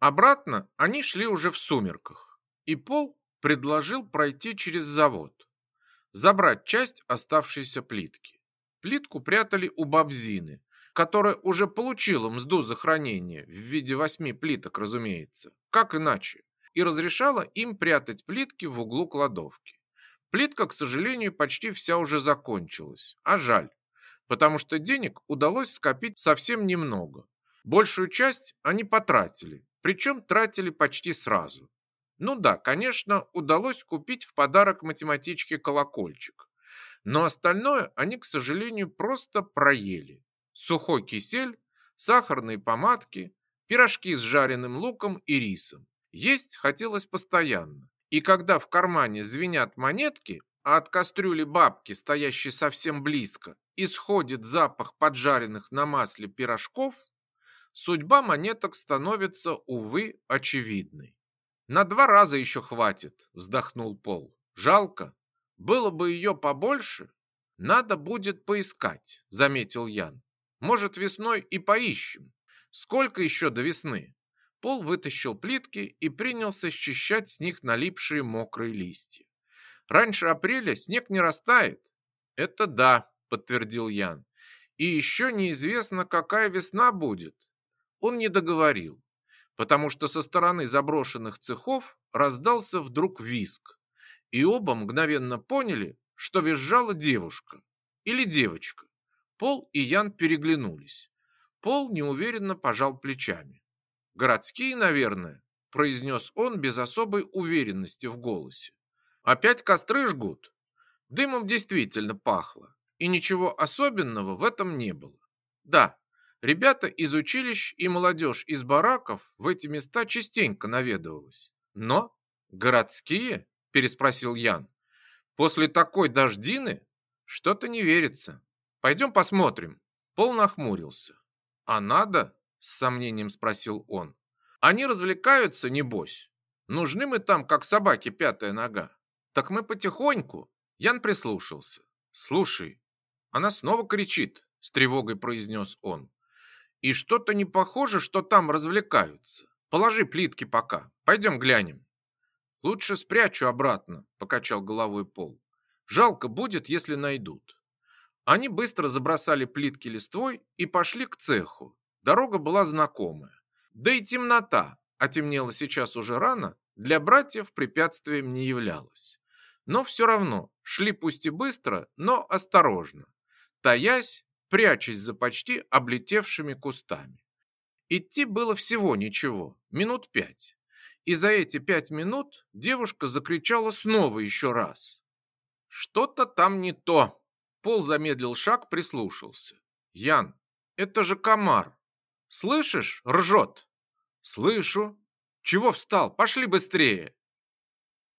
Обратно они шли уже в сумерках, и Пол предложил пройти через завод, забрать часть оставшейся плитки. Плитку прятали у бабзины, которая уже получила мзду за хранение в виде восьми плиток, разумеется, как иначе, и разрешала им прятать плитки в углу кладовки. Плитка, к сожалению, почти вся уже закончилась, а жаль, потому что денег удалось скопить совсем немного. Большую часть они потратили, причем тратили почти сразу. Ну да, конечно, удалось купить в подарок математичке колокольчик, но остальное они, к сожалению, просто проели. Сухой кисель, сахарные помадки, пирожки с жареным луком и рисом. Есть хотелось постоянно. И когда в кармане звенят монетки, а от кастрюли бабки, стоящей совсем близко, исходит запах поджаренных на масле пирожков, судьба монеток становится, увы, очевидной. «На два раза еще хватит», — вздохнул Пол. «Жалко. Было бы ее побольше. Надо будет поискать», — заметил Ян. «Может, весной и поищем. Сколько еще до весны?» Пол вытащил плитки и принялся счищать с них налипшие мокрые листья. «Раньше апреля снег не растает». «Это да», — подтвердил Ян. «И еще неизвестно, какая весна будет». Он не договорил, потому что со стороны заброшенных цехов раздался вдруг визг, и оба мгновенно поняли, что визжала девушка или девочка. Пол и Ян переглянулись. Пол неуверенно пожал плечами. «Городские, наверное», – произнес он без особой уверенности в голосе. «Опять костры жгут?» Дымом действительно пахло, и ничего особенного в этом не было. Да, ребята из училищ и молодежь из бараков в эти места частенько наведывалась. Но городские? переспросил Ян. После такой дождины что-то не верится. Пойдем посмотрим. Пол нахмурился. А надо? С сомнением спросил он. Они развлекаются, небось. Нужны мы там, как собаки, пятая нога. Так мы потихоньку. Ян прислушался. Слушай, она снова кричит, с тревогой произнес он. И что-то не похоже, что там развлекаются. Положи плитки пока. Пойдем глянем. Лучше спрячу обратно, покачал головой Пол. Жалко будет, если найдут. Они быстро забросали плитки листвой и пошли к цеху. Дорога была знакомая. Да и темнота, а темнело сейчас уже рано, для братьев препятствием не являлась. Но все равно шли пусть и быстро, но осторожно, таясь, прячась за почти облетевшими кустами. Идти было всего ничего, минут пять. И за эти пять минут девушка закричала снова еще раз. Что-то там не то. Пол замедлил шаг, прислушался. Ян, это же комар. Слышишь, ржет. Слышу. Чего встал? Пошли быстрее.